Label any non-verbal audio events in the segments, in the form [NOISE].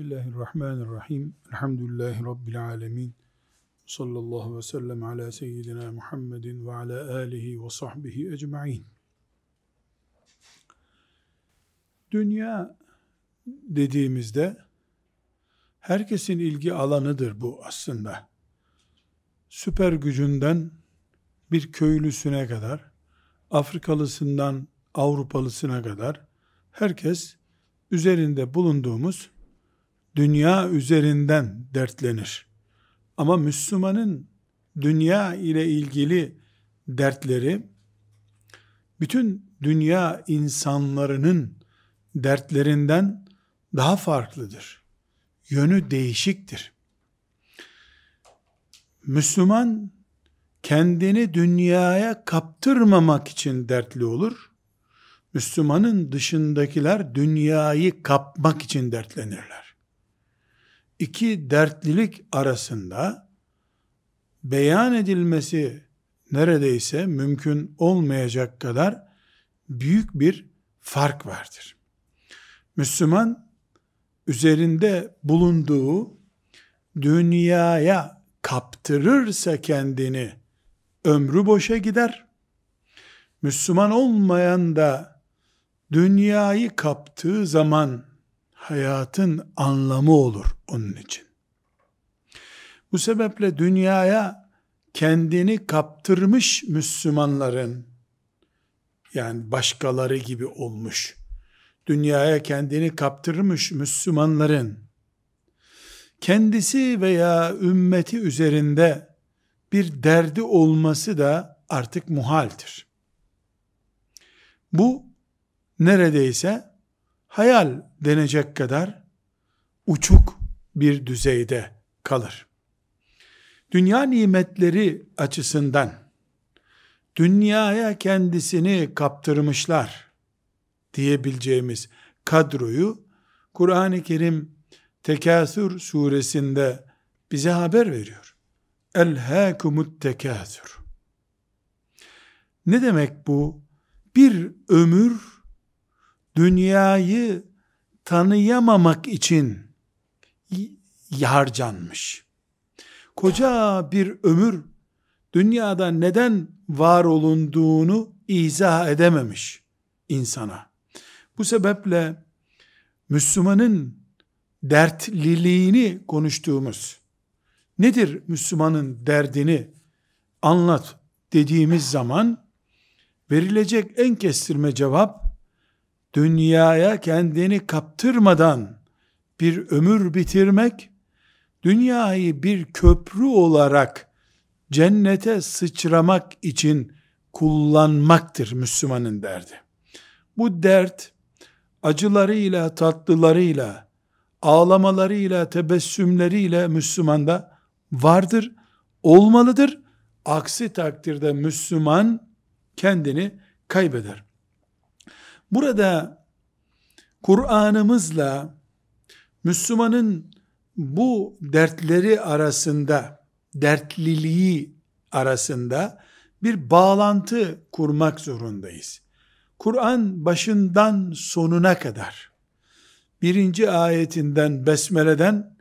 Bismillahirrahmanirrahim. Elhamdülillahi Rabbil alemin. Sallallahu ve sellem ala seyyidina Muhammedin ve ala alihi ve sahbihi ecma'in. Dünya dediğimizde herkesin ilgi alanıdır bu aslında. Süper gücünden bir köylüsüne kadar, Afrikalısından Avrupalısına kadar herkes üzerinde bulunduğumuz dünya üzerinden dertlenir. Ama Müslümanın dünya ile ilgili dertleri bütün dünya insanlarının dertlerinden daha farklıdır. Yönü değişiktir. Müslüman kendini dünyaya kaptırmamak için dertli olur. Müslümanın dışındakiler dünyayı kapmak için dertlenirler iki dertlilik arasında beyan edilmesi neredeyse mümkün olmayacak kadar büyük bir fark vardır. Müslüman üzerinde bulunduğu dünyaya kaptırırsa kendini ömrü boşa gider. Müslüman olmayan da dünyayı kaptığı zaman hayatın anlamı olur onun için. Bu sebeple dünyaya kendini kaptırmış Müslümanların yani başkaları gibi olmuş dünyaya kendini kaptırmış Müslümanların kendisi veya ümmeti üzerinde bir derdi olması da artık muhaldir. Bu neredeyse hayal denecek kadar uçuk bir düzeyde kalır. Dünya nimetleri açısından dünyaya kendisini kaptırmışlar diyebileceğimiz kadroyu Kur'an-ı Kerim Tekasür suresinde bize haber veriyor. Elhâkumut tekâsür. Ne demek bu? Bir ömür dünyayı tanıyamamak için harcanmış. Koca bir ömür dünyada neden var olunduğunu izah edememiş insana. Bu sebeple Müslümanın dertliliğini konuştuğumuz nedir Müslümanın derdini anlat dediğimiz zaman verilecek en kestirme cevap dünyaya kendini kaptırmadan bir ömür bitirmek, dünyayı bir köprü olarak cennete sıçramak için kullanmaktır Müslümanın derdi. Bu dert acılarıyla, tatlılarıyla, ağlamalarıyla, tebessümleriyle Müslümanda vardır, olmalıdır. Aksi takdirde Müslüman kendini kaybeder. Burada Kur'an'ımızla Müslümanın bu dertleri arasında, dertliliği arasında bir bağlantı kurmak zorundayız. Kur'an başından sonuna kadar, birinci ayetinden, Besmele'den,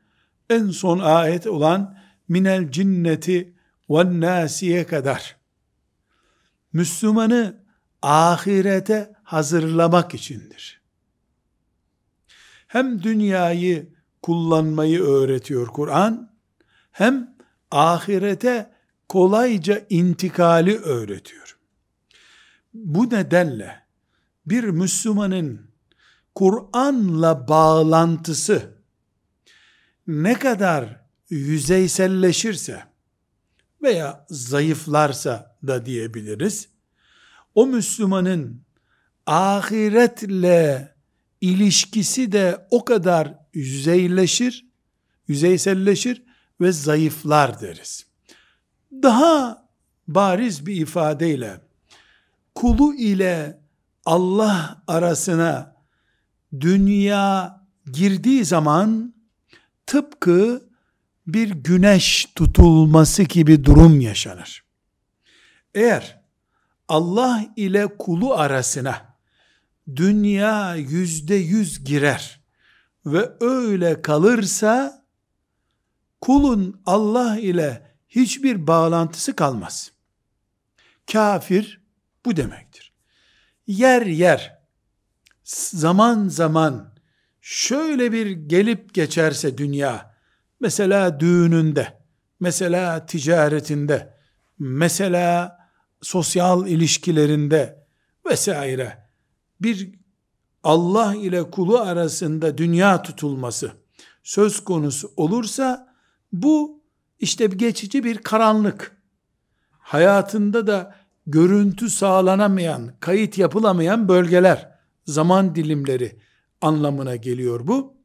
en son ayet olan minel cinneti ve nasiye kadar, Müslümanı ahirete hazırlamak içindir. Hem dünyayı kullanmayı öğretiyor Kur'an, hem ahirete kolayca intikali öğretiyor. Bu nedenle bir Müslümanın Kur'an'la bağlantısı ne kadar yüzeyselleşirse veya zayıflarsa da diyebiliriz, o Müslümanın ahiretle ilişkisi de o kadar yüzeyleşir, yüzeyselleşir ve zayıflar deriz. Daha bariz bir ifadeyle kulu ile Allah arasına dünya girdiği zaman tıpkı bir güneş tutulması gibi durum yaşanır. Eğer Allah ile kulu arasına dünya yüzde yüz girer ve öyle kalırsa kulun Allah ile hiçbir bağlantısı kalmaz. Kafir bu demektir. Yer yer zaman zaman şöyle bir gelip geçerse dünya mesela düğününde mesela ticaretinde mesela sosyal ilişkilerinde vesaire bir Allah ile kulu arasında dünya tutulması söz konusu olursa bu işte bir geçici bir karanlık. Hayatında da görüntü sağlanamayan, kayıt yapılamayan bölgeler, zaman dilimleri anlamına geliyor bu.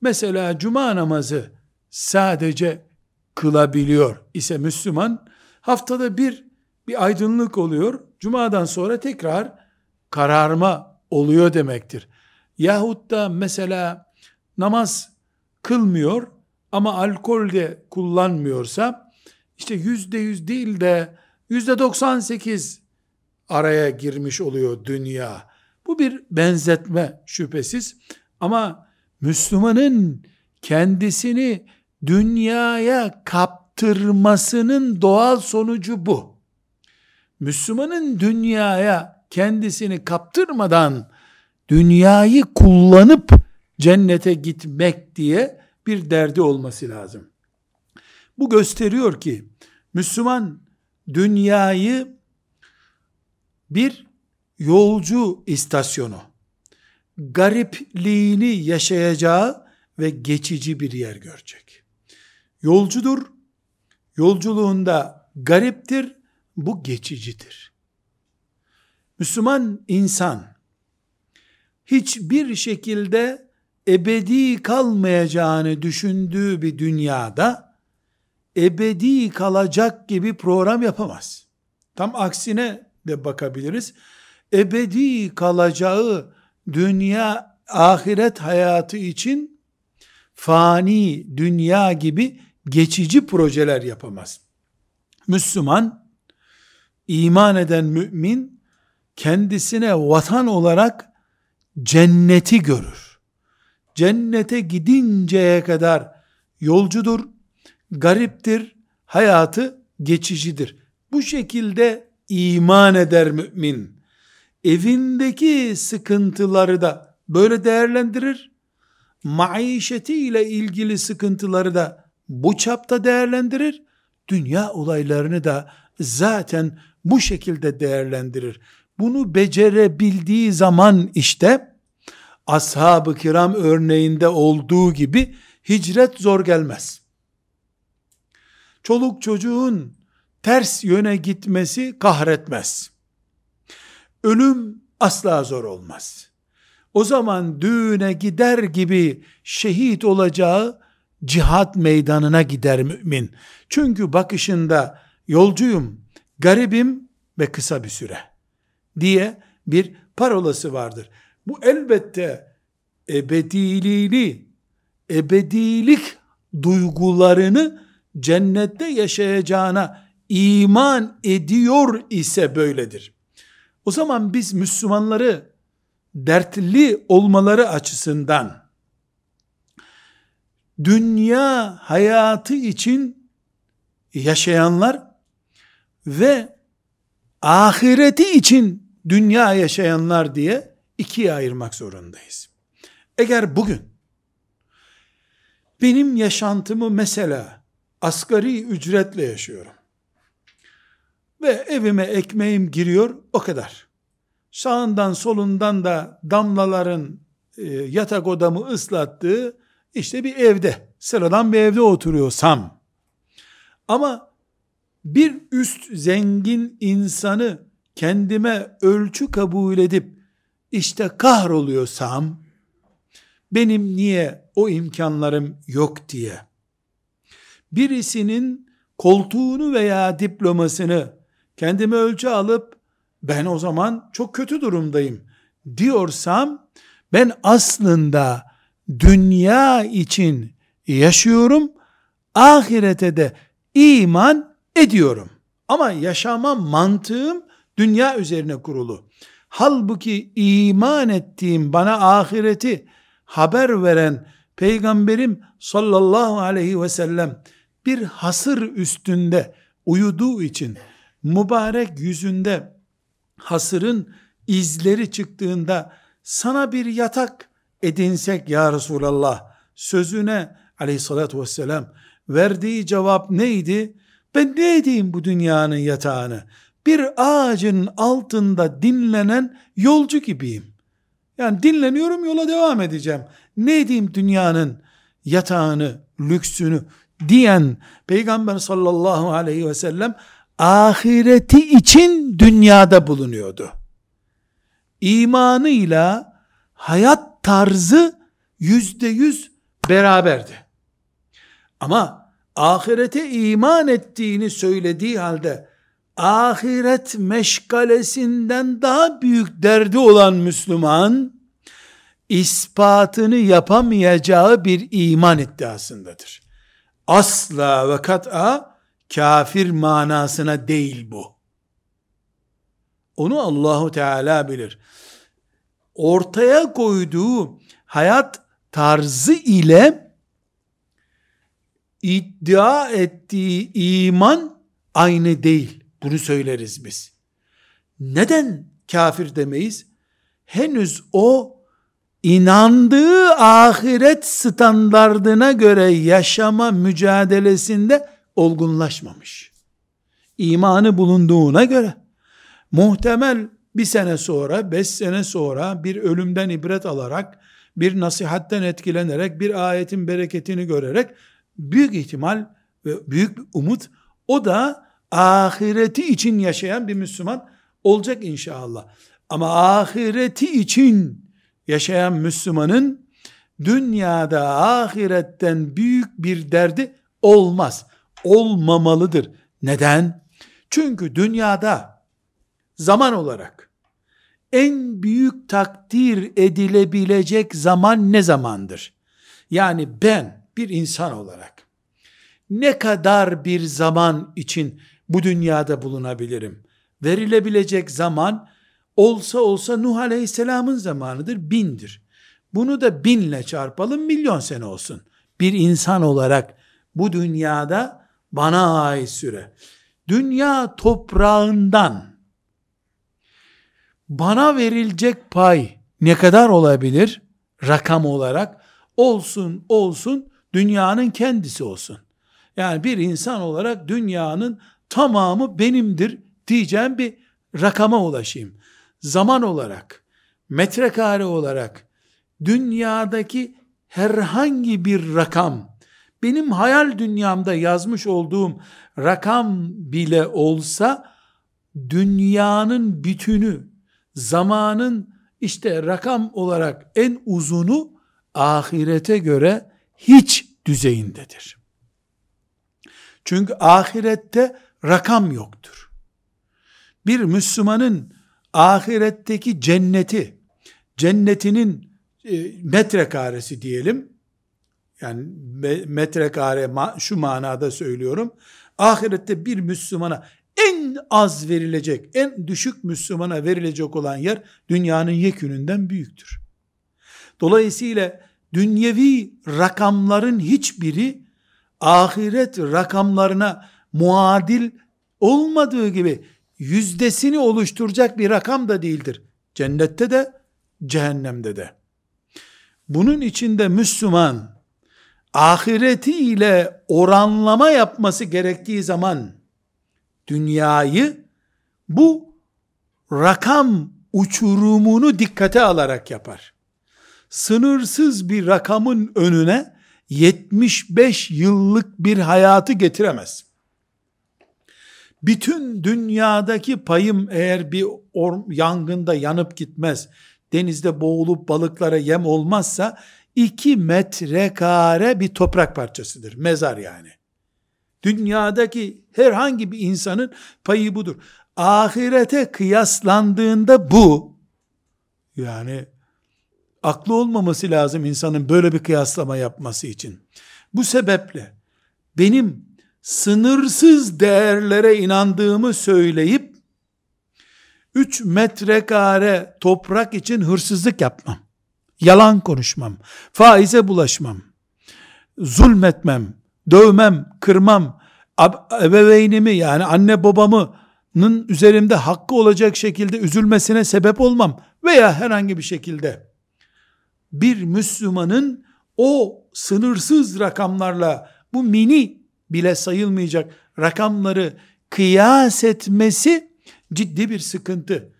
Mesela cuma namazı sadece kılabiliyor ise Müslüman haftada bir bir aydınlık oluyor. Cumadan sonra tekrar kararma oluyor demektir. Yahut da mesela namaz kılmıyor ama alkol de kullanmıyorsa işte yüzde yüz değil de yüzde doksan sekiz araya girmiş oluyor dünya. Bu bir benzetme şüphesiz ama Müslümanın kendisini dünyaya kaptırmasının doğal sonucu bu. Müslümanın dünyaya kendisini kaptırmadan dünyayı kullanıp cennete gitmek diye bir derdi olması lazım. Bu gösteriyor ki Müslüman dünyayı bir yolcu istasyonu, garipliğini yaşayacağı ve geçici bir yer görecek. Yolcudur, yolculuğunda gariptir, bu geçicidir. Müslüman insan hiçbir şekilde ebedi kalmayacağını düşündüğü bir dünyada ebedi kalacak gibi program yapamaz. Tam aksine de bakabiliriz. Ebedi kalacağı dünya ahiret hayatı için fani dünya gibi geçici projeler yapamaz. Müslüman, iman eden mümin kendisine vatan olarak cenneti görür. Cennete gidinceye kadar yolcudur, gariptir, hayatı geçicidir. Bu şekilde iman eder mümin. Evindeki sıkıntıları da böyle değerlendirir. Maişeti ile ilgili sıkıntıları da bu çapta değerlendirir. Dünya olaylarını da zaten bu şekilde değerlendirir. Bunu becerebildiği zaman işte ashab-ı kiram örneğinde olduğu gibi hicret zor gelmez. Çoluk çocuğun ters yöne gitmesi kahretmez. Ölüm asla zor olmaz. O zaman düğüne gider gibi şehit olacağı cihat meydanına gider mümin. Çünkü bakışında yolcuyum, garibim ve kısa bir süre diye bir parolası vardır. Bu elbette ebediliğini, ebedilik duygularını cennette yaşayacağına iman ediyor ise böyledir. O zaman biz Müslümanları dertli olmaları açısından dünya hayatı için yaşayanlar ve ahireti için dünya yaşayanlar diye ikiye ayırmak zorundayız. Eğer bugün benim yaşantımı mesela asgari ücretle yaşıyorum ve evime ekmeğim giriyor o kadar. Sağından solundan da damlaların e, yatak odamı ıslattığı işte bir evde, sıradan bir evde oturuyorsam, ama bir üst zengin insanı kendime ölçü kabul edip, işte kahroluyorsam, benim niye o imkanlarım yok diye, birisinin koltuğunu veya diplomasını kendime ölçü alıp, ben o zaman çok kötü durumdayım diyorsam, ben aslında dünya için yaşıyorum, ahirete de iman ediyorum. Ama yaşama mantığım dünya üzerine kurulu. Halbuki iman ettiğim bana ahireti haber veren Peygamberim sallallahu aleyhi ve sellem bir hasır üstünde uyuduğu için mübarek yüzünde hasırın izleri çıktığında sana bir yatak edinsek ya Resulallah sözüne aleyhissalatü vesselam verdiği cevap neydi? Ben ne edeyim bu dünyanın yatağını? Bir ağacın altında dinlenen yolcu gibiyim. Yani dinleniyorum yola devam edeceğim. Ne edeyim dünyanın yatağını, lüksünü diyen Peygamber sallallahu aleyhi ve sellem ahireti için dünyada bulunuyordu. İmanıyla hayat tarzı yüzde yüz beraberdi. Ama ahirete iman ettiğini söylediği halde ahiret meşgalesinden daha büyük derdi olan Müslüman ispatını yapamayacağı bir iman iddiasındadır. Asla ve kat'a kafir manasına değil bu. Onu Allahu Teala bilir. Ortaya koyduğu hayat tarzı ile iddia ettiği iman aynı değil. Bunu söyleriz biz. Neden kafir demeyiz? Henüz o inandığı ahiret standardına göre yaşama mücadelesinde olgunlaşmamış. İmanı bulunduğuna göre muhtemel bir sene sonra, beş sene sonra bir ölümden ibret alarak, bir nasihatten etkilenerek, bir ayetin bereketini görerek büyük ihtimal ve büyük bir umut o da ahireti için yaşayan bir Müslüman olacak inşallah. Ama ahireti için yaşayan Müslümanın dünyada ahiretten büyük bir derdi olmaz. Olmamalıdır. Neden? Çünkü dünyada zaman olarak en büyük takdir edilebilecek zaman ne zamandır? Yani ben bir insan olarak ne kadar bir zaman için bu dünyada bulunabilirim? Verilebilecek zaman olsa olsa Nuh Aleyhisselam'ın zamanıdır, bindir. Bunu da binle çarpalım, milyon sene olsun. Bir insan olarak bu dünyada bana ait süre. Dünya toprağından bana verilecek pay ne kadar olabilir? Rakam olarak olsun olsun dünyanın kendisi olsun. Yani bir insan olarak dünyanın tamamı benimdir diyeceğim bir rakama ulaşayım. Zaman olarak, metrekare olarak dünyadaki herhangi bir rakam benim hayal dünyamda yazmış olduğum rakam bile olsa dünyanın bütünü zamanın işte rakam olarak en uzunu ahirete göre hiç düzeyindedir. Çünkü ahirette rakam yoktur. Bir Müslümanın ahiretteki cenneti, cennetinin e, metrekaresi diyelim, yani metrekare şu manada söylüyorum, ahirette bir Müslümana en az verilecek, en düşük Müslümana verilecek olan yer dünyanın yekününden büyüktür. Dolayısıyla dünyevi rakamların hiçbiri ahiret rakamlarına muadil olmadığı gibi yüzdesini oluşturacak bir rakam da değildir. Cennette de cehennemde de. Bunun içinde Müslüman ahireti ile oranlama yapması gerektiği zaman dünyayı bu rakam uçurumunu dikkate alarak yapar. Sınırsız bir rakamın önüne 75 yıllık bir hayatı getiremez. Bütün dünyadaki payım eğer bir yangında yanıp gitmez, denizde boğulup balıklara yem olmazsa 2 metrekare bir toprak parçasıdır. Mezar yani. Dünyadaki herhangi bir insanın payı budur. Ahirete kıyaslandığında bu yani aklı olmaması lazım insanın böyle bir kıyaslama yapması için. Bu sebeple benim sınırsız değerlere inandığımı söyleyip 3 metrekare toprak için hırsızlık yapmam. yalan konuşmam, faize bulaşmam, zulmetmem, dövmem, kırmam, ebeveynimi yani anne babamın üzerimde hakkı olacak şekilde üzülmesine sebep olmam veya herhangi bir şekilde bir Müslümanın o sınırsız rakamlarla bu mini bile sayılmayacak rakamları kıyas etmesi ciddi bir sıkıntı.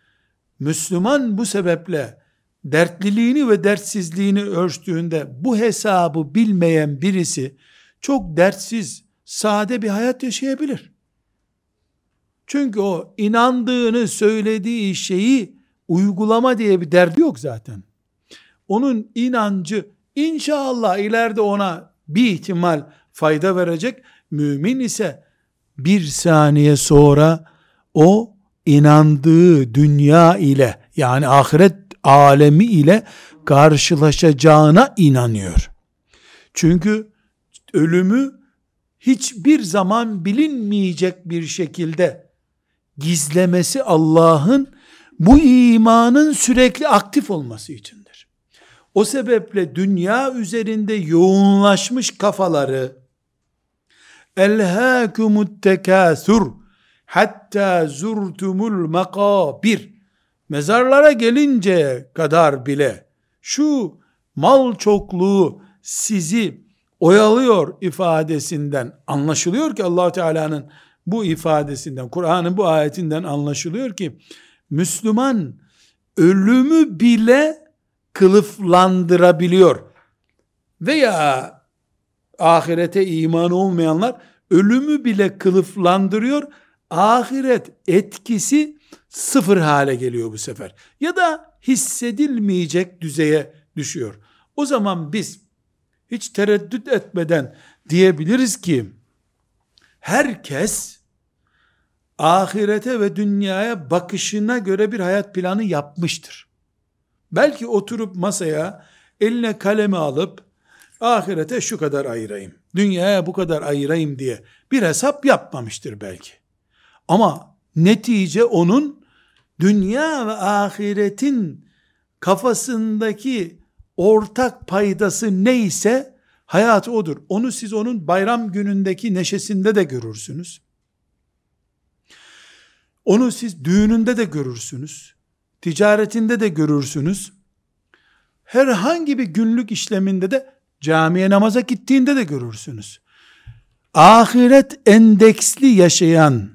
Müslüman bu sebeple dertliliğini ve dertsizliğini ölçtüğünde bu hesabı bilmeyen birisi çok dertsiz, sade bir hayat yaşayabilir. Çünkü o inandığını söylediği şeyi uygulama diye bir derdi yok zaten. Onun inancı inşallah ileride ona bir ihtimal fayda verecek. Mümin ise bir saniye sonra o inandığı dünya ile yani ahiret alemi ile karşılaşacağına inanıyor. Çünkü ölümü hiçbir zaman bilinmeyecek bir şekilde gizlemesi Allah'ın bu imanın sürekli aktif olması içindir. O sebeple dünya üzerinde yoğunlaşmış kafaları elhâkumut tekâsur hatta zurtumul makabir mezarlara gelince kadar bile şu mal çokluğu sizi oyalıyor ifadesinden anlaşılıyor ki allah Teala'nın bu ifadesinden, Kur'an'ın bu ayetinden anlaşılıyor ki Müslüman ölümü bile kılıflandırabiliyor. Veya ahirete iman olmayanlar ölümü bile kılıflandırıyor. Ahiret etkisi sıfır hale geliyor bu sefer. Ya da hissedilmeyecek düzeye düşüyor. O zaman biz hiç tereddüt etmeden diyebiliriz ki herkes ahirete ve dünyaya bakışına göre bir hayat planı yapmıştır. Belki oturup masaya eline kalemi alıp ahirete şu kadar ayırayım, dünyaya bu kadar ayırayım diye bir hesap yapmamıştır belki. Ama netice onun dünya ve ahiretin kafasındaki ortak paydası neyse hayatı odur. Onu siz onun bayram günündeki neşesinde de görürsünüz. Onu siz düğününde de görürsünüz. Ticaretinde de görürsünüz. Herhangi bir günlük işleminde de camiye namaza gittiğinde de görürsünüz. Ahiret endeksli yaşayan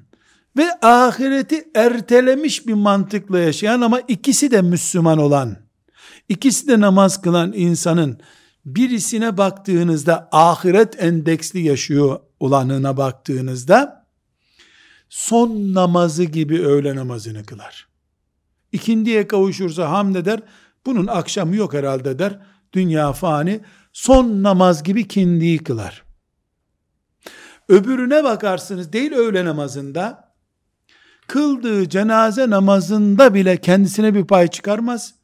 ve ahireti ertelemiş bir mantıkla yaşayan ama ikisi de Müslüman olan, ikisi de namaz kılan insanın birisine baktığınızda ahiret endeksli yaşıyor olanına baktığınızda son namazı gibi öğle namazını kılar. İkindiye kavuşursa hamd eder, bunun akşamı yok herhalde der, dünya fani, son namaz gibi kindiyi kılar. Öbürüne bakarsınız değil öğle namazında, kıldığı cenaze namazında bile kendisine bir pay çıkarmaz.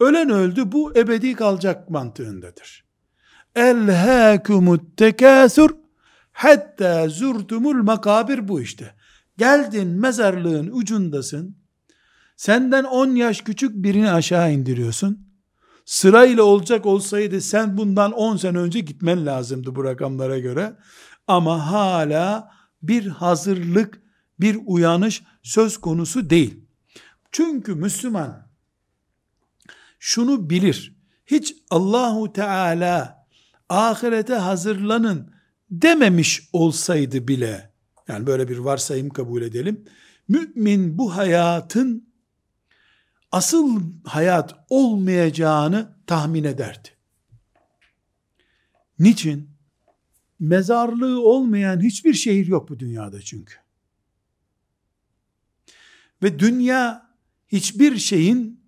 Ölen öldü bu ebedi kalacak mantığındadır. Elhâkumut tekâsur hatta zurtumul makabir bu işte. Geldin mezarlığın ucundasın. Senden 10 yaş küçük birini aşağı indiriyorsun. Sırayla olacak olsaydı sen bundan 10 sene önce gitmen lazımdı bu rakamlara göre. Ama hala bir hazırlık, bir uyanış söz konusu değil. Çünkü Müslüman şunu bilir. Hiç Allahu Teala ahirete hazırlanın dememiş olsaydı bile yani böyle bir varsayım kabul edelim. Mümin bu hayatın asıl hayat olmayacağını tahmin ederdi. Niçin? Mezarlığı olmayan hiçbir şehir yok bu dünyada çünkü. Ve dünya hiçbir şeyin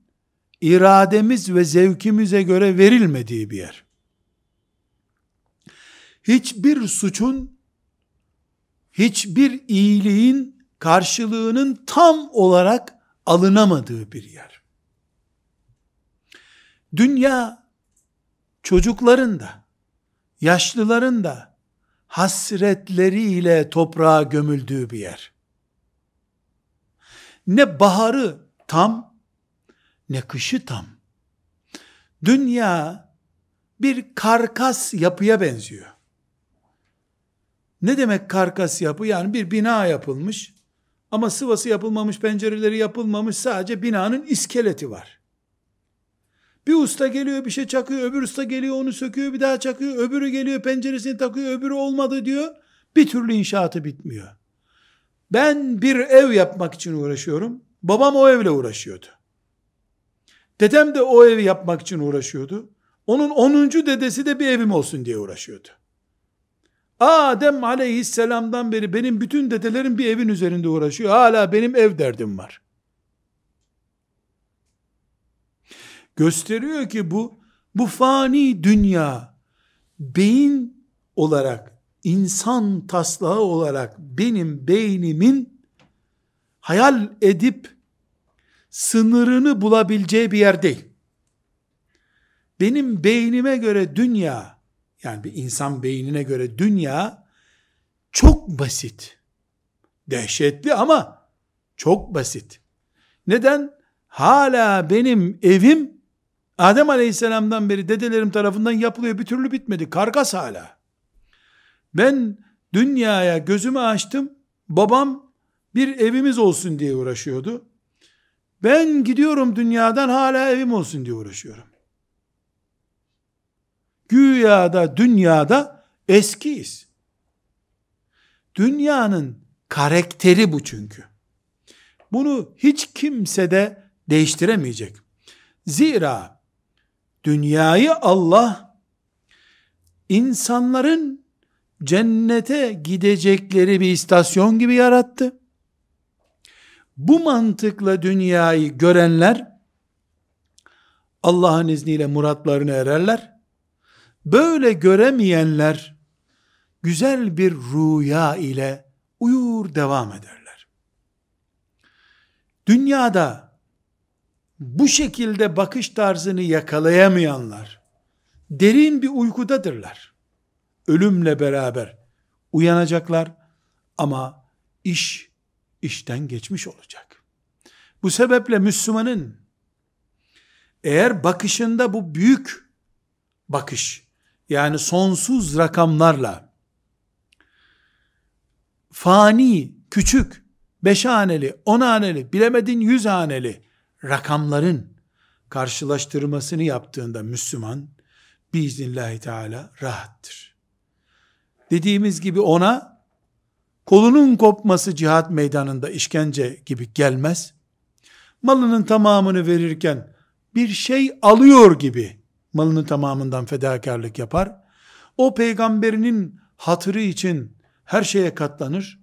irademiz ve zevkimize göre verilmediği bir yer. Hiçbir suçun, hiçbir iyiliğin karşılığının tam olarak alınamadığı bir yer. Dünya çocukların da, yaşlıların da hasretleriyle toprağa gömüldüğü bir yer. Ne baharı tam, ne kışı tam. Dünya bir karkas yapıya benziyor. Ne demek karkas yapı? Yani bir bina yapılmış ama sıvası yapılmamış, pencereleri yapılmamış, sadece binanın iskeleti var. Bir usta geliyor bir şey çakıyor, öbür usta geliyor onu söküyor, bir daha çakıyor, öbürü geliyor penceresini takıyor, öbürü olmadı diyor. Bir türlü inşaatı bitmiyor. Ben bir ev yapmak için uğraşıyorum. Babam o evle uğraşıyordu. Dedem de o evi yapmak için uğraşıyordu. Onun 10. dedesi de bir evim olsun diye uğraşıyordu. Adem aleyhisselamdan beri benim bütün dedelerim bir evin üzerinde uğraşıyor. Hala benim ev derdim var. Gösteriyor ki bu bu fani dünya beyin olarak insan taslağı olarak benim beynimin hayal edip sınırını bulabileceği bir yer değil. Benim beynime göre dünya, yani bir insan beynine göre dünya çok basit. Dehşetli ama çok basit. Neden? Hala benim evim Adem Aleyhisselam'dan beri dedelerim tarafından yapılıyor bir türlü bitmedi. Kargas hala. Ben dünyaya gözümü açtım. Babam bir evimiz olsun diye uğraşıyordu. Ben gidiyorum dünyadan hala evim olsun diye uğraşıyorum. Güya da dünyada eskiyiz. Dünyanın karakteri bu çünkü. Bunu hiç kimse de değiştiremeyecek. Zira dünyayı Allah insanların cennete gidecekleri bir istasyon gibi yarattı. Bu mantıkla dünyayı görenler Allah'ın izniyle muratlarını ererler. Böyle göremeyenler güzel bir rüya ile uyur devam ederler. Dünyada bu şekilde bakış tarzını yakalayamayanlar derin bir uykudadırlar. Ölümle beraber uyanacaklar ama iş işten geçmiş olacak. Bu sebeple Müslümanın eğer bakışında bu büyük bakış yani sonsuz rakamlarla fani, küçük, beş haneli, on haneli, bilemedin yüz haneli rakamların karşılaştırmasını yaptığında Müslüman biiznillahü teala rahattır. Dediğimiz gibi ona kolunun kopması cihat meydanında işkence gibi gelmez. Malının tamamını verirken bir şey alıyor gibi malının tamamından fedakarlık yapar. O peygamberinin hatırı için her şeye katlanır.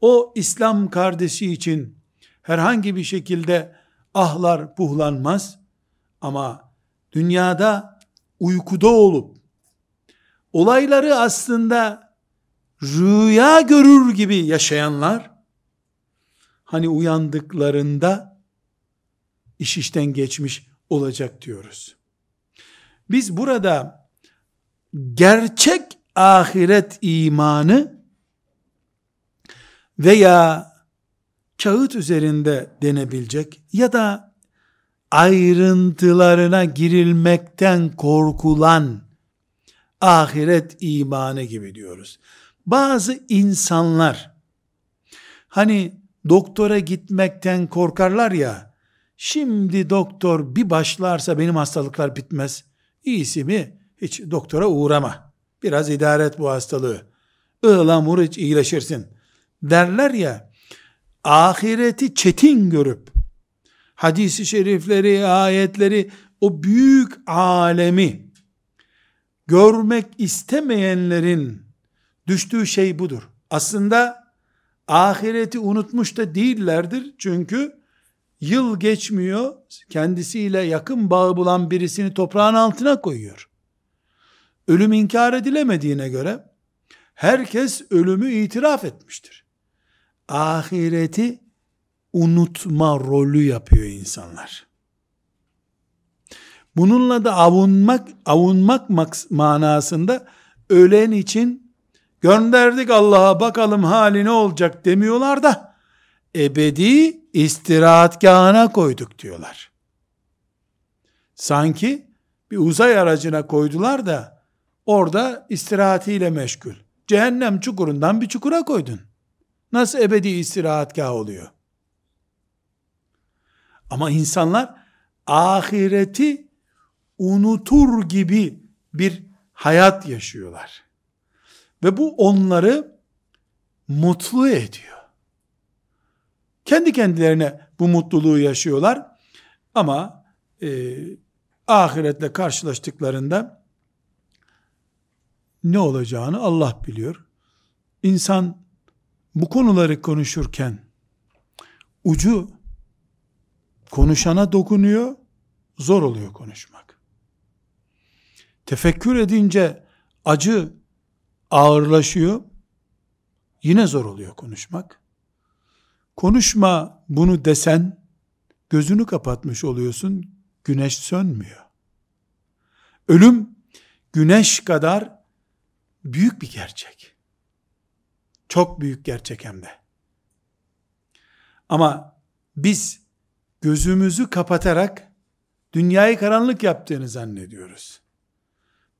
O İslam kardeşi için herhangi bir şekilde ahlar buhlanmaz. Ama dünyada uykuda olup olayları aslında rüya görür gibi yaşayanlar hani uyandıklarında iş işten geçmiş olacak diyoruz. Biz burada gerçek ahiret imanı veya kağıt üzerinde denebilecek ya da ayrıntılarına girilmekten korkulan ahiret imanı gibi diyoruz. Bazı insanlar hani doktora gitmekten korkarlar ya şimdi doktor bir başlarsa benim hastalıklar bitmez. İyisi mi hiç doktora uğrama. Biraz idare et bu hastalığı. Ihlamur hiç iyileşirsin. Derler ya ahireti çetin görüp hadisi şerifleri, ayetleri o büyük alemi görmek istemeyenlerin düştüğü şey budur. Aslında ahireti unutmuş da değillerdir. Çünkü yıl geçmiyor, kendisiyle yakın bağı bulan birisini toprağın altına koyuyor. Ölüm inkar edilemediğine göre herkes ölümü itiraf etmiştir. Ahireti unutma rolü yapıyor insanlar. Bununla da avunmak, avunmak manasında ölen için gönderdik Allah'a bakalım hali ne olacak demiyorlar da ebedi istirahatgahına koyduk diyorlar. Sanki bir uzay aracına koydular da orada istirahatiyle meşgul. Cehennem çukurundan bir çukura koydun. Nasıl ebedi istirahatgah oluyor? Ama insanlar ahireti unutur gibi bir hayat yaşıyorlar. Ve bu onları mutlu ediyor. Kendi kendilerine bu mutluluğu yaşıyorlar. Ama e, ahiretle karşılaştıklarında ne olacağını Allah biliyor. İnsan bu konuları konuşurken ucu konuşana dokunuyor, zor oluyor konuşmak. Tefekkür edince acı ağırlaşıyor, yine zor oluyor konuşmak. Konuşma bunu desen, gözünü kapatmış oluyorsun, güneş sönmüyor. Ölüm, güneş kadar büyük bir gerçek. Çok büyük gerçek hem de. Ama biz gözümüzü kapatarak dünyayı karanlık yaptığını zannediyoruz.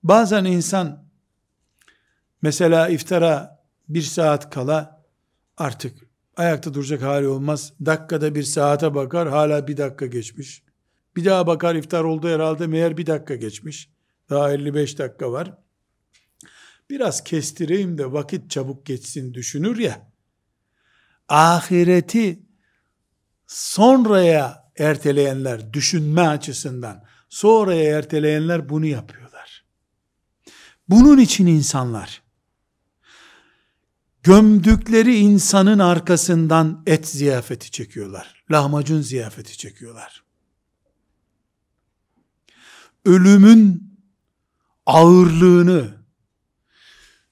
Bazen insan mesela iftara bir saat kala artık ayakta duracak hali olmaz. Dakikada bir saate bakar hala bir dakika geçmiş. Bir daha bakar iftar oldu herhalde meğer bir dakika geçmiş. Daha 55 dakika var. Biraz kestireyim de vakit çabuk geçsin düşünür ya. Ahireti sonraya erteleyenler düşünme açısından sonraya erteleyenler bunu yapıyorlar. Bunun için insanlar gömdükleri insanın arkasından et ziyafeti çekiyorlar. Lahmacun ziyafeti çekiyorlar. Ölümün ağırlığını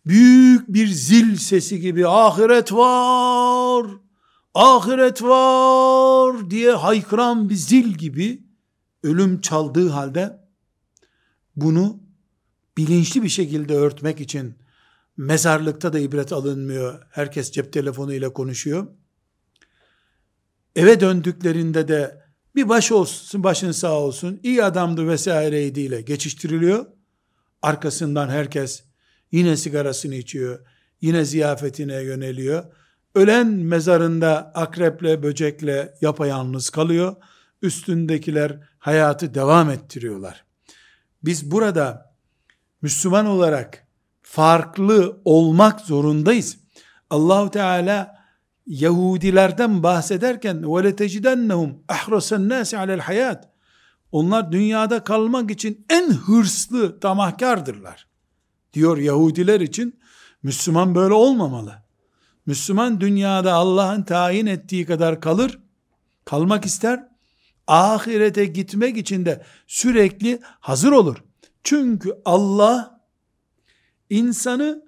büyük bir zil sesi gibi ahiret var, ahiret var diye haykıran bir zil gibi ölüm çaldığı halde bunu bilinçli bir şekilde örtmek için mezarlıkta da ibret alınmıyor. Herkes cep telefonu ile konuşuyor. Eve döndüklerinde de bir baş olsun, başın sağ olsun, iyi adamdı vesaireydi ile geçiştiriliyor. Arkasından herkes yine sigarasını içiyor, yine ziyafetine yöneliyor. Ölen mezarında akreple, böcekle yapayalnız kalıyor. Üstündekiler hayatı devam ettiriyorlar. Biz burada Müslüman olarak farklı olmak zorundayız. Allahu Teala Yahudilerden bahsederken وَلَتَجِدَنَّهُمْ اَحْرَسَ النَّاسِ عَلَى الْحَيَاتِ Onlar dünyada kalmak için en hırslı, tamahkardırlar. Diyor Yahudiler için Müslüman böyle olmamalı. Müslüman dünyada Allah'ın tayin ettiği kadar kalır, kalmak ister, ahirete gitmek için de sürekli hazır olur. Çünkü Allah insanı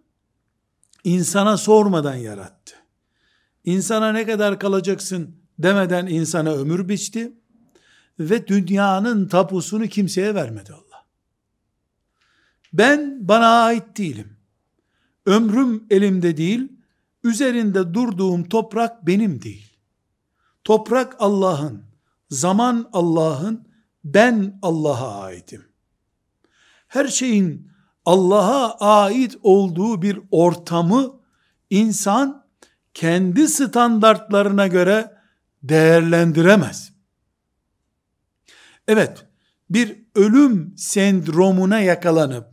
insana sormadan yarattı. İnsana ne kadar kalacaksın demeden insana ömür biçti ve dünyanın tapusunu kimseye vermedi Allah. Ben bana ait değilim. Ömrüm elimde değil, üzerinde durduğum toprak benim değil. Toprak Allah'ın, zaman Allah'ın, ben Allah'a aitim. Her şeyin Allah'a ait olduğu bir ortamı insan kendi standartlarına göre değerlendiremez. Evet, bir ölüm sendromuna yakalanıp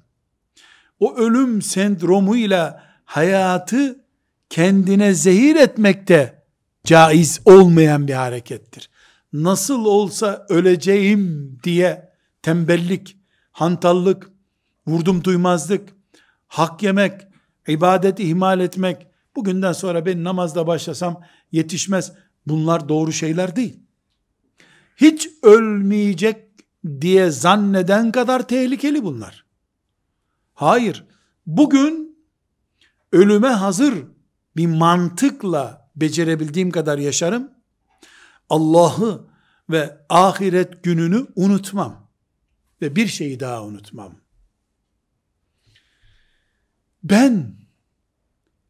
o ölüm sendromuyla hayatı kendine zehir etmekte caiz olmayan bir harekettir. Nasıl olsa öleceğim diye tembellik, hantallık, vurdum duymazlık, hak yemek, ibadet ihmal etmek, bugünden sonra ben namazda başlasam yetişmez. Bunlar doğru şeyler değil. Hiç ölmeyecek diye zanneden kadar tehlikeli bunlar. Hayır, bugün ölüme hazır bir mantıkla becerebildiğim kadar yaşarım. Allah'ı ve ahiret gününü unutmam. Ve bir şeyi daha unutmam. Ben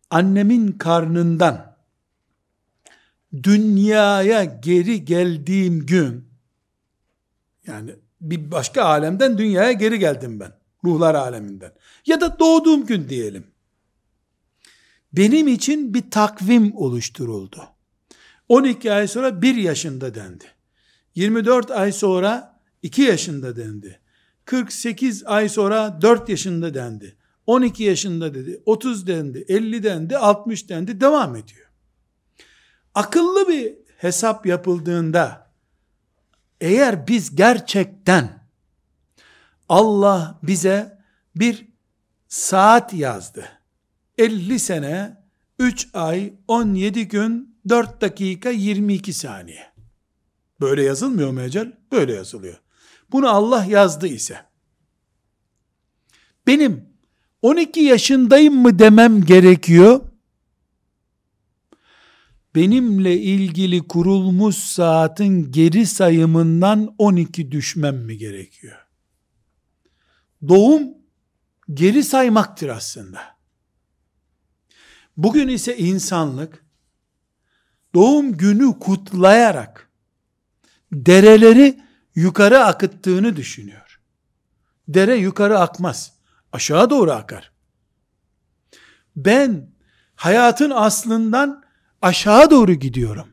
annemin karnından dünyaya geri geldiğim gün yani bir başka alemden dünyaya geri geldim ben. Ruhlar aleminden. Ya da doğduğum gün diyelim. Benim için bir takvim oluşturuldu. 12 ay sonra 1 yaşında dendi. 24 ay sonra 2 yaşında dendi. 48 ay sonra 4 yaşında dendi. 12 yaşında dedi, 30 dendi, 50 dendi, 60 dendi, devam ediyor. Akıllı bir hesap yapıldığında eğer biz gerçekten Allah bize bir saat yazdı. 50 sene, 3 ay, 17 gün, 4 dakika, 22 saniye. Böyle yazılmıyor mu ecel? Böyle yazılıyor. Bunu Allah yazdı ise, benim 12 yaşındayım mı demem gerekiyor, benimle ilgili kurulmuş saatin geri sayımından 12 düşmem mi gerekiyor? Doğum geri saymaktır aslında. Bugün ise insanlık doğum günü kutlayarak dereleri yukarı akıttığını düşünüyor. Dere yukarı akmaz. Aşağı doğru akar. Ben hayatın aslından aşağı doğru gidiyorum.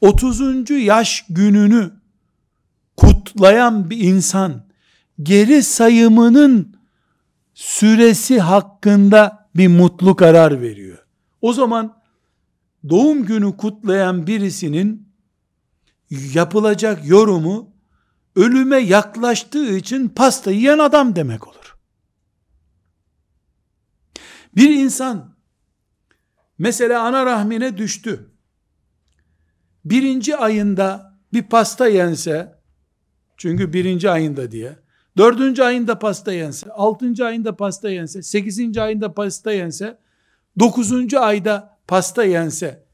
30. yaş gününü kutlayan bir insan geri sayımının süresi hakkında bir mutlu karar veriyor. O zaman doğum günü kutlayan birisinin yapılacak yorumu ölüme yaklaştığı için pasta yiyen adam demek olur. Bir insan mesela ana rahmine düştü. Birinci ayında bir pasta yense, çünkü birinci ayında diye, dördüncü ayında pasta yense, altıncı ayında pasta yense, sekizinci ayında pasta yense, dokuzuncu ayda pasta yense,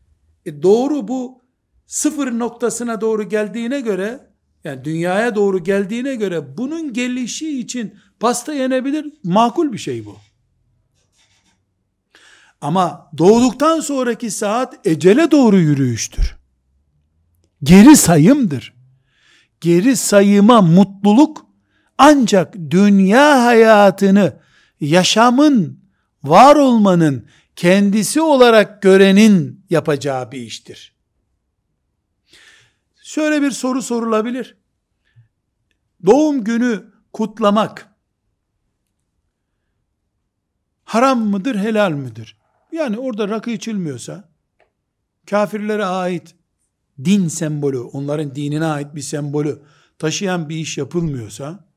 e doğru bu sıfır noktasına doğru geldiğine göre, yani dünyaya doğru geldiğine göre bunun gelişi için pasta yenebilir, makul bir şey bu. Ama doğduktan sonraki saat ecele doğru yürüyüştür. Geri sayımdır. Geri sayıma mutluluk ancak dünya hayatını yaşamın, var olmanın kendisi olarak görenin yapacağı bir iştir. Şöyle bir soru sorulabilir. Doğum günü kutlamak haram mıdır, helal midir? Yani orada rakı içilmiyorsa, kafirlere ait din sembolü, onların dinine ait bir sembolü taşıyan bir iş yapılmıyorsa,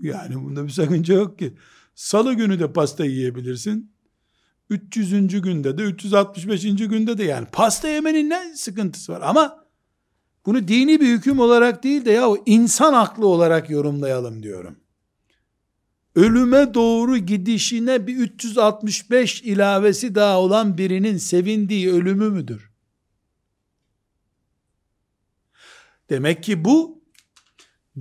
yani bunda bir sakınca yok ki. Salı günü de pasta yiyebilirsin. 300. günde de 365. günde de yani pasta yemenin ne sıkıntısı var ama bunu dini bir hüküm olarak değil de ya insan aklı olarak yorumlayalım diyorum ölüme doğru gidişine bir 365 ilavesi daha olan birinin sevindiği ölümü müdür? Demek ki bu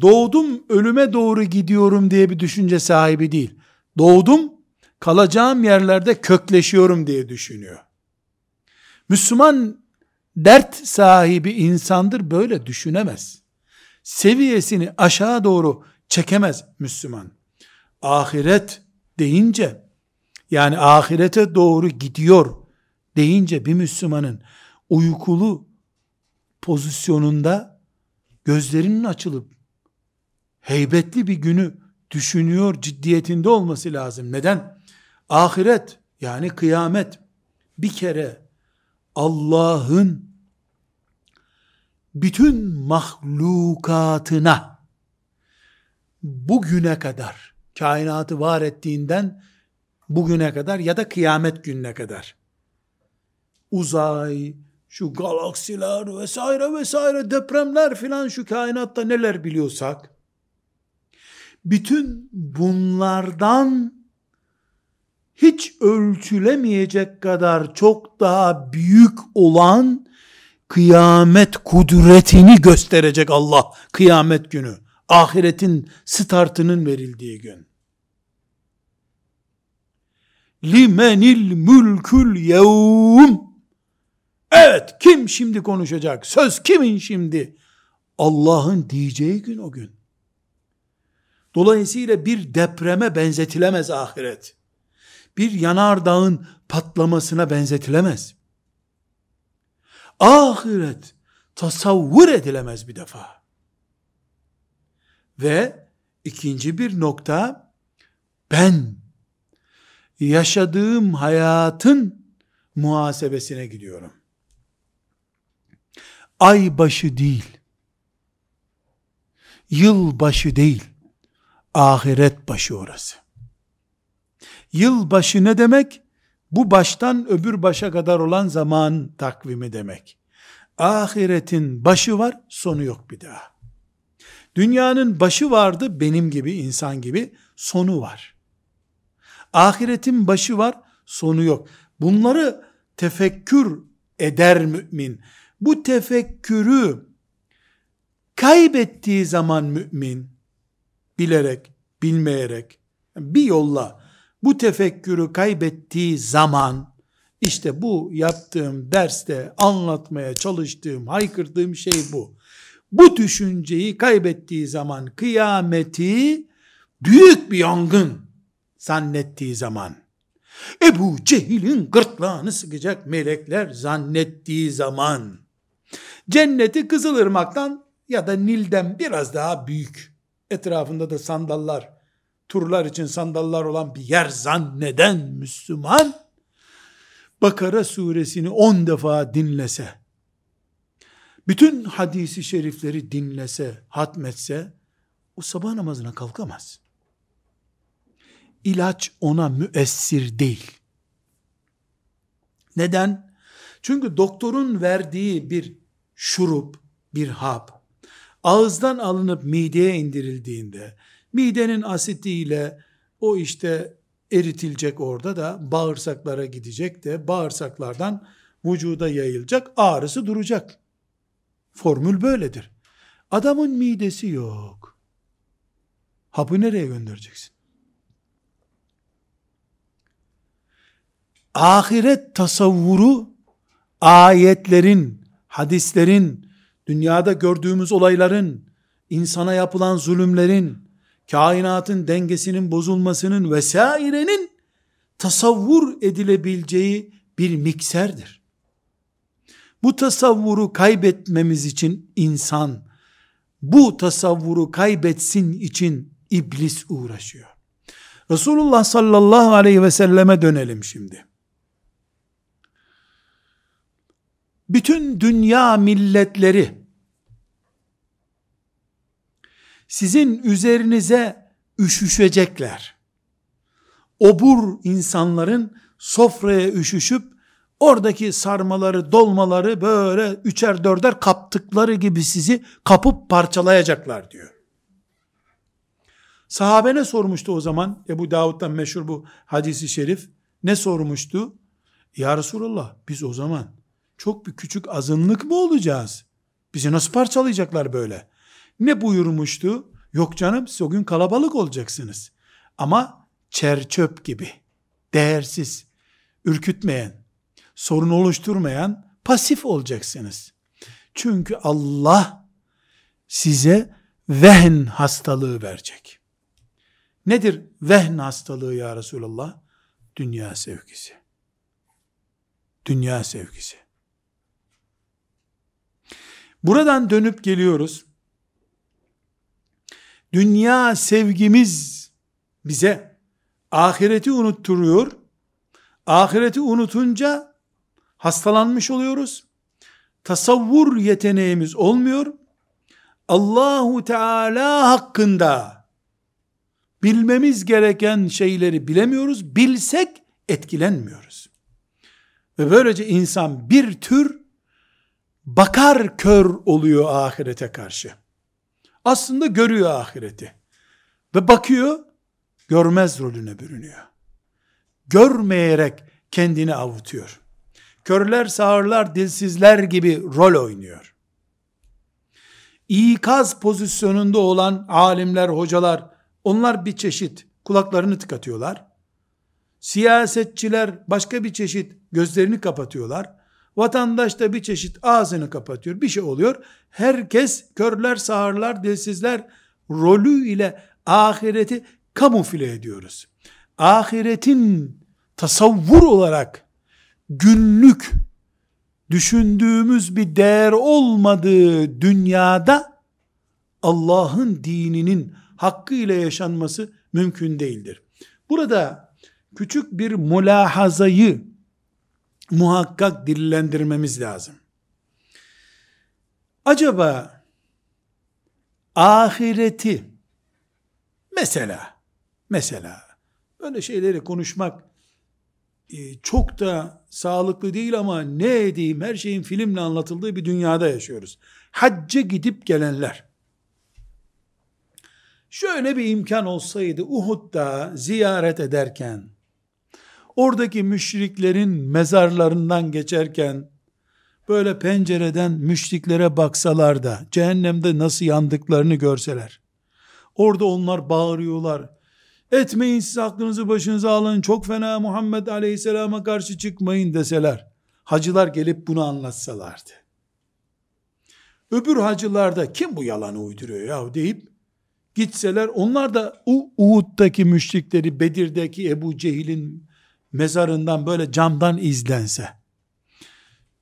doğdum ölüme doğru gidiyorum diye bir düşünce sahibi değil. Doğdum kalacağım yerlerde kökleşiyorum diye düşünüyor. Müslüman dert sahibi insandır böyle düşünemez. Seviyesini aşağı doğru çekemez Müslüman ahiret deyince yani ahirete doğru gidiyor deyince bir Müslümanın uykulu pozisyonunda gözlerinin açılıp heybetli bir günü düşünüyor ciddiyetinde olması lazım. Neden? Ahiret yani kıyamet bir kere Allah'ın bütün mahlukatına bugüne kadar kainatı var ettiğinden bugüne kadar ya da kıyamet gününe kadar uzay, şu galaksiler vesaire vesaire depremler filan şu kainatta neler biliyorsak bütün bunlardan hiç ölçülemeyecek kadar çok daha büyük olan kıyamet kudretini gösterecek Allah kıyamet günü. Ahiretin startının verildiği gün. Limenil mülkül yevm. Evet kim şimdi konuşacak? Söz kimin şimdi? Allah'ın diyeceği gün o gün. Dolayısıyla bir depreme benzetilemez ahiret. Bir yanardağın patlamasına benzetilemez. Ahiret tasavvur edilemez bir defa. Ve ikinci bir nokta ben yaşadığım hayatın muhasebesine gidiyorum. Ay başı değil. Yıl başı değil. Ahiret başı orası. Yıl başı ne demek? Bu baştan öbür başa kadar olan zaman takvimi demek. Ahiretin başı var, sonu yok bir daha. Dünyanın başı vardı benim gibi insan gibi, sonu var. Ahiretin başı var, sonu yok. Bunları tefekkür eder mümin. Bu tefekkürü kaybettiği zaman mümin bilerek, bilmeyerek bir yolla bu tefekkürü kaybettiği zaman işte bu yaptığım derste anlatmaya çalıştığım, haykırdığım şey bu. Bu düşünceyi kaybettiği zaman kıyameti büyük bir yangın zannettiği zaman Ebu Cehil'in gırtlağını sıkacak melekler zannettiği zaman cenneti Kızılırmak'tan ya da Nil'den biraz daha büyük etrafında da sandallar turlar için sandallar olan bir yer zanneden Müslüman Bakara suresini on defa dinlese bütün hadisi şerifleri dinlese, hatmetse o sabah namazına kalkamaz ilaç ona müessir değil. Neden? Çünkü doktorun verdiği bir şurup, bir hap, ağızdan alınıp mideye indirildiğinde, midenin asitiyle o işte eritilecek orada da bağırsaklara gidecek de bağırsaklardan vücuda yayılacak, ağrısı duracak. Formül böyledir. Adamın midesi yok. Hapı nereye göndereceksin? ahiret tasavvuru ayetlerin, hadislerin, dünyada gördüğümüz olayların, insana yapılan zulümlerin, kainatın dengesinin bozulmasının vesairenin tasavvur edilebileceği bir mikserdir. Bu tasavvuru kaybetmemiz için insan, bu tasavvuru kaybetsin için iblis uğraşıyor. Resulullah sallallahu aleyhi ve selleme dönelim şimdi. bütün dünya milletleri sizin üzerinize üşüşecekler. Obur insanların sofraya üşüşüp oradaki sarmaları, dolmaları böyle üçer dörder kaptıkları gibi sizi kapıp parçalayacaklar diyor. Sahabe ne sormuştu o zaman? Ebu Davud'dan meşhur bu hadisi şerif. Ne sormuştu? Ya Resulallah biz o zaman çok bir küçük azınlık mı olacağız? Bizi nasıl parçalayacaklar böyle? Ne buyurmuştu? Yok canım siz o gün kalabalık olacaksınız. Ama çerçöp gibi, değersiz, ürkütmeyen, sorun oluşturmayan, pasif olacaksınız. Çünkü Allah size vehn hastalığı verecek. Nedir vehn hastalığı ya Resulallah? Dünya sevgisi. Dünya sevgisi. Buradan dönüp geliyoruz. Dünya sevgimiz bize ahireti unutturuyor. Ahireti unutunca hastalanmış oluyoruz. Tasavvur yeteneğimiz olmuyor. Allahu Teala hakkında bilmemiz gereken şeyleri bilemiyoruz. Bilsek etkilenmiyoruz. Ve böylece insan bir tür bakar kör oluyor ahirete karşı. Aslında görüyor ahireti. Ve bakıyor, görmez rolüne bürünüyor. Görmeyerek kendini avutuyor. Körler, sağırlar, dilsizler gibi rol oynuyor. İkaz pozisyonunda olan alimler, hocalar, onlar bir çeşit kulaklarını tıkatıyorlar. Siyasetçiler başka bir çeşit gözlerini kapatıyorlar. Vatandaş da bir çeşit ağzını kapatıyor. Bir şey oluyor. Herkes körler, sağırlar, dilsizler rolü ile ahireti kamufle ediyoruz. Ahiretin tasavvur olarak günlük düşündüğümüz bir değer olmadığı dünyada Allah'ın dininin hakkıyla yaşanması mümkün değildir. Burada küçük bir mülahazayı muhakkak dillendirmemiz lazım. Acaba ahireti mesela mesela böyle şeyleri konuşmak çok da sağlıklı değil ama ne edeyim her şeyin filmle anlatıldığı bir dünyada yaşıyoruz. Hacca gidip gelenler şöyle bir imkan olsaydı Uhud'da ziyaret ederken oradaki müşriklerin mezarlarından geçerken böyle pencereden müşriklere baksalar da cehennemde nasıl yandıklarını görseler. Orada onlar bağırıyorlar. Etmeyin siz aklınızı başınıza alın çok fena Muhammed Aleyhisselam'a karşı çıkmayın deseler. Hacılar gelip bunu anlatsalardı. Öbür hacılar kim bu yalanı uyduruyor ya deyip gitseler onlar da Uhud'daki müşrikleri Bedir'deki Ebu Cehil'in mezarından böyle camdan izlense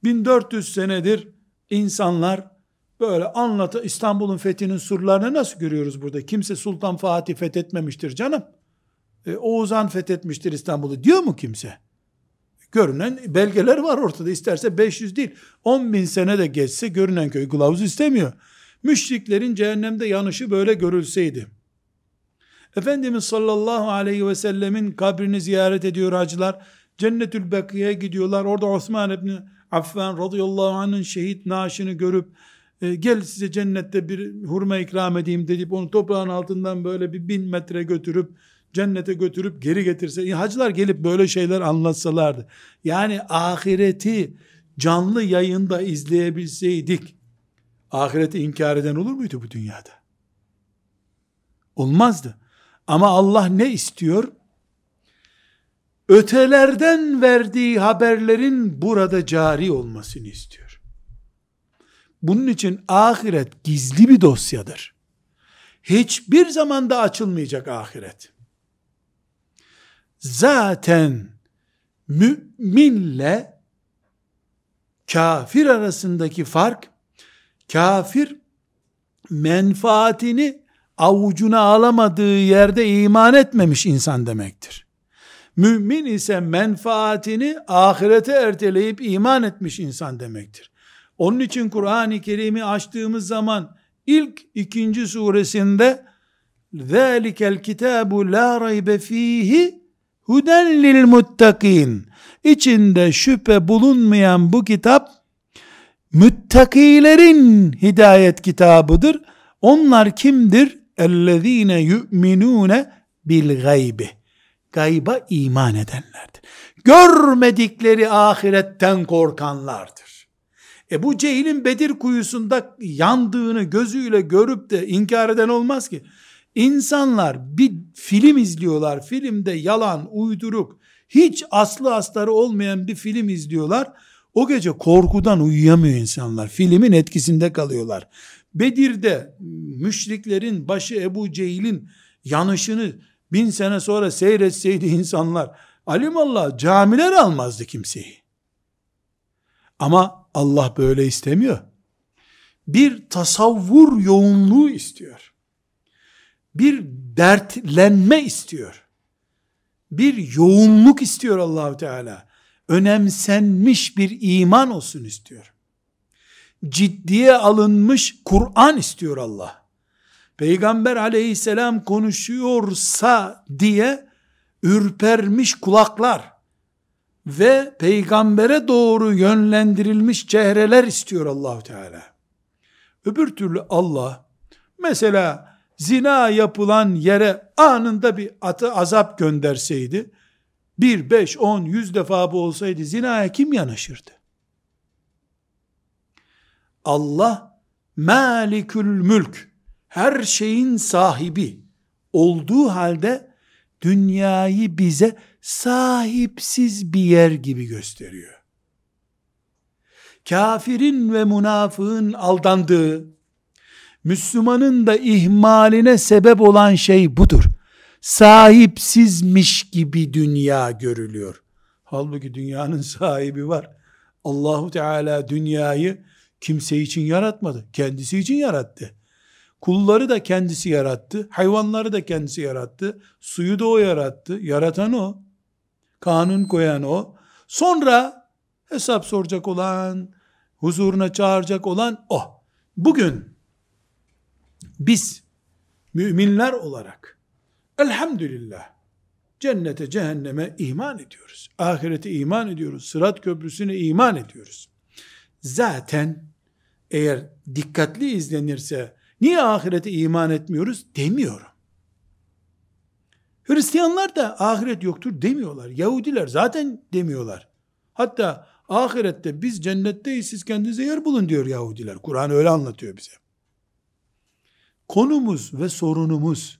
1400 senedir insanlar böyle anlatı İstanbul'un fethinin surlarını nasıl görüyoruz burada? Kimse Sultan Fatih fethetmemiştir canım. E, Oğuzhan fethetmiştir İstanbul'u diyor mu kimse? Görünen belgeler var ortada. İsterse 500 değil. 10 bin sene de geçse görünen köy kılavuz istemiyor. Müşriklerin cehennemde yanışı böyle görülseydi. Efendimiz sallallahu aleyhi ve sellemin kabrini ziyaret ediyor hacılar. Cennetül Beki'ye gidiyorlar. Orada Osman İbni Affan radıyallahu anh'ın şehit naaşını görüp e, gel size cennette bir hurma ikram edeyim deyip onu toprağın altından böyle bir bin metre götürüp cennete götürüp geri getirse hacılar gelip böyle şeyler anlatsalardı. Yani ahireti canlı yayında izleyebilseydik ahireti inkar eden olur muydu bu dünyada? Olmazdı. Ama Allah ne istiyor? Ötelerden verdiği haberlerin burada cari olmasını istiyor. Bunun için ahiret gizli bir dosyadır. Hiçbir zamanda açılmayacak ahiret Zaten müminle kafir arasındaki fark kafir menfaatini avucuna alamadığı yerde iman etmemiş insan demektir. Mümin ise menfaatini ahirete erteleyip iman etmiş insan demektir. Onun için Kur'an-ı Kerim'i açtığımız zaman ilk ikinci suresinde ذَٰلِكَ الْكِتَابُ لَا رَيْبَ ف۪يهِ Huden lil muttakin. İçinde şüphe bulunmayan bu kitap müttakilerin hidayet kitabıdır. Onlar kimdir? Ellezine yu'minune bil gaybi. Gayba iman edenlerdir. Görmedikleri ahiretten korkanlardır. Ebu Cehil'in Bedir kuyusunda yandığını gözüyle görüp de inkar eden olmaz ki. İnsanlar bir film izliyorlar. Filmde yalan, uyduruk, hiç aslı astarı olmayan bir film izliyorlar. O gece korkudan uyuyamıyor insanlar. Filmin etkisinde kalıyorlar. Bedir'de müşriklerin başı Ebu Cehil'in yanışını bin sene sonra seyretseydi insanlar alimallah camiler almazdı kimseyi. Ama Allah böyle istemiyor. Bir tasavvur yoğunluğu istiyor. Bir dertlenme istiyor. Bir yoğunluk istiyor Allahu Teala. Önemsenmiş bir iman olsun istiyor ciddiye alınmış Kur'an istiyor Allah. Peygamber aleyhisselam konuşuyorsa diye ürpermiş kulaklar ve peygambere doğru yönlendirilmiş çehreler istiyor Allahu Teala. Öbür türlü Allah mesela zina yapılan yere anında bir atı azap gönderseydi bir, beş, on, yüz defa bu olsaydı zinaya kim yanaşırdı? Allah malikül mülk her şeyin sahibi olduğu halde dünyayı bize sahipsiz bir yer gibi gösteriyor. kafirin ve münafığın aldandığı, Müslümanın da ihmaline sebep olan şey budur. Sahipsizmiş gibi dünya görülüyor. Halbuki dünyanın [LAUGHS] sahibi var. Allahu Teala dünyayı kimse için yaratmadı. Kendisi için yarattı. Kulları da kendisi yarattı. Hayvanları da kendisi yarattı. Suyu da o yarattı. Yaratan o. Kanun koyan o. Sonra hesap soracak olan, huzuruna çağıracak olan o. Bugün biz müminler olarak elhamdülillah cennete cehenneme iman ediyoruz. Ahirete iman ediyoruz. Sırat köprüsüne iman ediyoruz. Zaten eğer dikkatli izlenirse niye ahirete iman etmiyoruz demiyorum. Hristiyanlar da ahiret yoktur demiyorlar. Yahudiler zaten demiyorlar. Hatta ahirette biz cennetteyiz siz kendinize yer bulun diyor Yahudiler. Kur'an öyle anlatıyor bize. Konumuz ve sorunumuz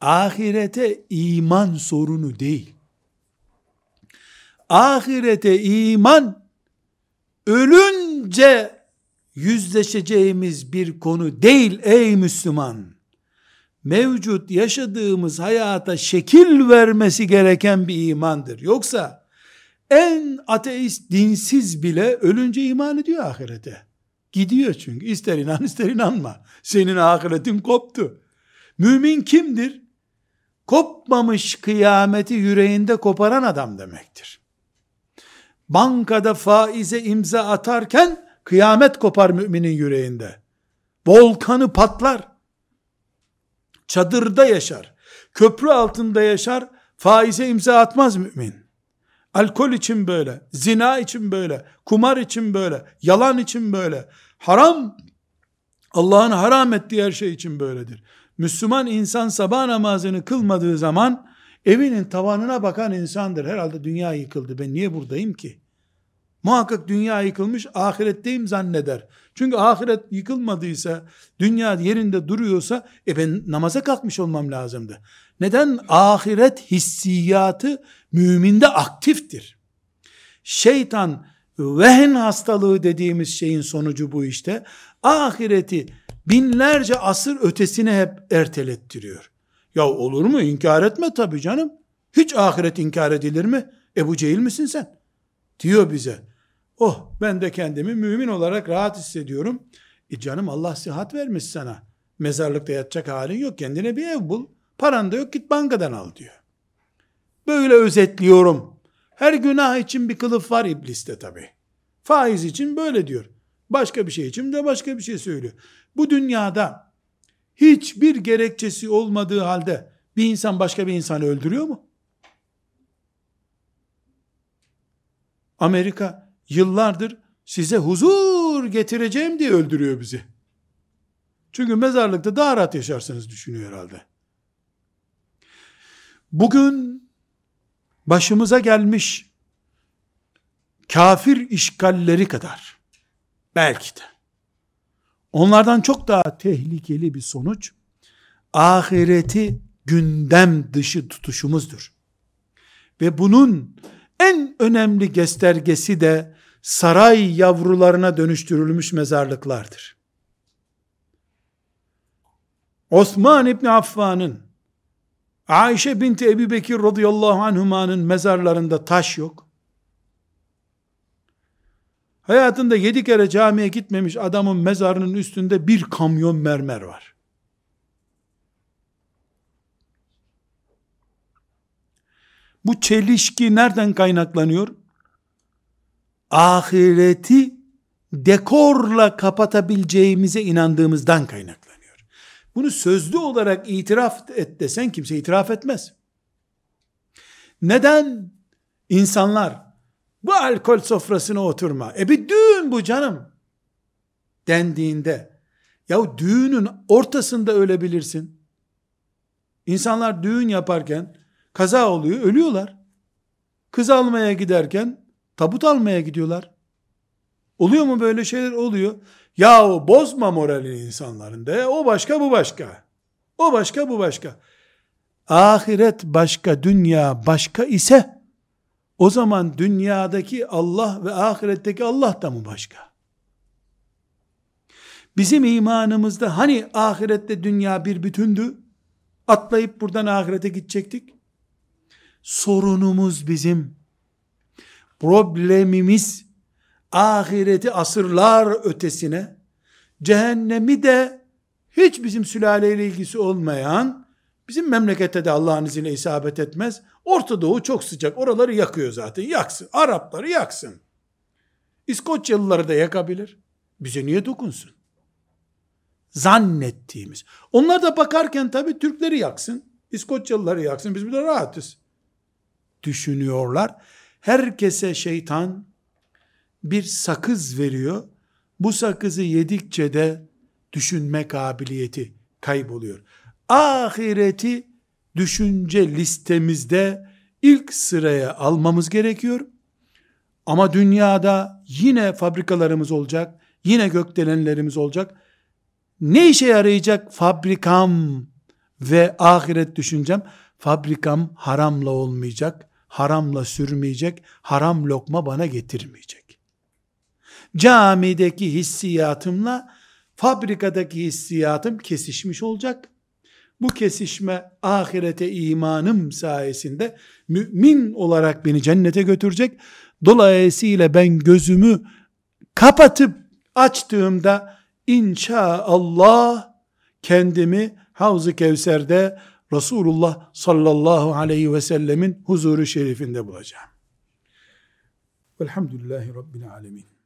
ahirete iman sorunu değil. Ahirete iman ölünce yüzleşeceğimiz bir konu değil ey Müslüman. Mevcut yaşadığımız hayata şekil vermesi gereken bir imandır. Yoksa en ateist, dinsiz bile ölünce iman ediyor ahirete. Gidiyor çünkü. İster inan ister inanma. Senin ahiretin koptu. Mümin kimdir? Kopmamış kıyameti yüreğinde koparan adam demektir. Bankada faize imza atarken kıyamet kopar müminin yüreğinde. Volkanı patlar. Çadırda yaşar. Köprü altında yaşar. Faize imza atmaz mümin. Alkol için böyle, zina için böyle, kumar için böyle, yalan için böyle, haram, Allah'ın haram ettiği her şey için böyledir. Müslüman insan sabah namazını kılmadığı zaman evinin tavanına bakan insandır. Herhalde dünya yıkıldı. Ben niye buradayım ki? Muhakkak dünya yıkılmış, ahiretteyim zanneder. Çünkü ahiret yıkılmadıysa, dünya yerinde duruyorsa, e ben namaza kalkmış olmam lazımdı. Neden? Ahiret hissiyatı müminde aktiftir. Şeytan, vehn hastalığı dediğimiz şeyin sonucu bu işte. Ahireti binlerce asır ötesine hep ertelettiriyor. Ya olur mu? İnkar etme tabii canım. Hiç ahiret inkar edilir mi? Ebu Cehil misin sen? Diyor bize. Oh ben de kendimi mümin olarak rahat hissediyorum. E canım Allah sıhhat vermiş sana. Mezarlıkta yatacak halin yok. Kendine bir ev bul. Paran da yok git bankadan al diyor. Böyle özetliyorum. Her günah için bir kılıf var ibliste tabi. Faiz için böyle diyor. Başka bir şey için de başka bir şey söylüyor. Bu dünyada hiçbir gerekçesi olmadığı halde bir insan başka bir insanı öldürüyor mu? Amerika yıllardır size huzur getireceğim diye öldürüyor bizi. Çünkü mezarlıkta daha rahat yaşarsınız düşünüyor herhalde. Bugün başımıza gelmiş kafir işgalleri kadar belki de onlardan çok daha tehlikeli bir sonuç ahireti gündem dışı tutuşumuzdur. Ve bunun en önemli göstergesi de saray yavrularına dönüştürülmüş mezarlıklardır. Osman İbni Affan'ın Ayşe binti Ebi Bekir radıyallahu anhumanın mezarlarında taş yok. Hayatında yedi kere camiye gitmemiş adamın mezarının üstünde bir kamyon mermer var. Bu çelişki nereden kaynaklanıyor? Ahireti dekorla kapatabileceğimize inandığımızdan kaynaklanıyor. Bunu sözlü olarak itiraf et desen kimse itiraf etmez. Neden insanlar bu alkol sofrasına oturma, e bir düğün bu canım dendiğinde, ya düğünün ortasında ölebilirsin. İnsanlar düğün yaparken Kaza oluyor, ölüyorlar. Kız almaya giderken tabut almaya gidiyorlar. Oluyor mu böyle şeyler? Oluyor. Yahu bozma moralini insanların de. O başka bu başka. O başka bu başka. Ahiret başka, dünya başka ise O zaman dünyadaki Allah ve ahiretteki Allah da mı başka? Bizim imanımızda hani ahirette dünya bir bütündü? Atlayıp buradan ahirete gidecektik. Sorunumuz bizim. Problemimiz ahireti asırlar ötesine, cehennemi de hiç bizim sülaleyle ilgisi olmayan, bizim memlekette de Allah'ın izniyle isabet etmez. Orta Doğu çok sıcak. Oraları yakıyor zaten. Yaksın. Arapları yaksın. İskoçyalıları da yakabilir. Bize niye dokunsun? Zannettiğimiz. Onlar da bakarken tabii Türkleri yaksın. İskoçyalıları yaksın. Biz burada rahatız. Düşünüyorlar. Herkese şeytan bir sakız veriyor. Bu sakızı yedikçe de düşünme kabiliyeti kayboluyor. Ahireti düşünce listemizde ilk sıraya almamız gerekiyor. Ama dünyada yine fabrikalarımız olacak, yine gökdelenlerimiz olacak. Ne işe yarayacak fabrikam ve ahiret düşüncem? Fabrikam haramla olmayacak, haramla sürmeyecek, haram lokma bana getirmeyecek. Camideki hissiyatımla fabrikadaki hissiyatım kesişmiş olacak. Bu kesişme ahirete imanım sayesinde mümin olarak beni cennete götürecek. Dolayısıyla ben gözümü kapatıp açtığımda inşallah kendimi Havz-ı Kevser'de Resulullah sallallahu aleyhi ve sellemin huzuru şerifinde bulacağım. Velhamdülillahi Rabbil alemin.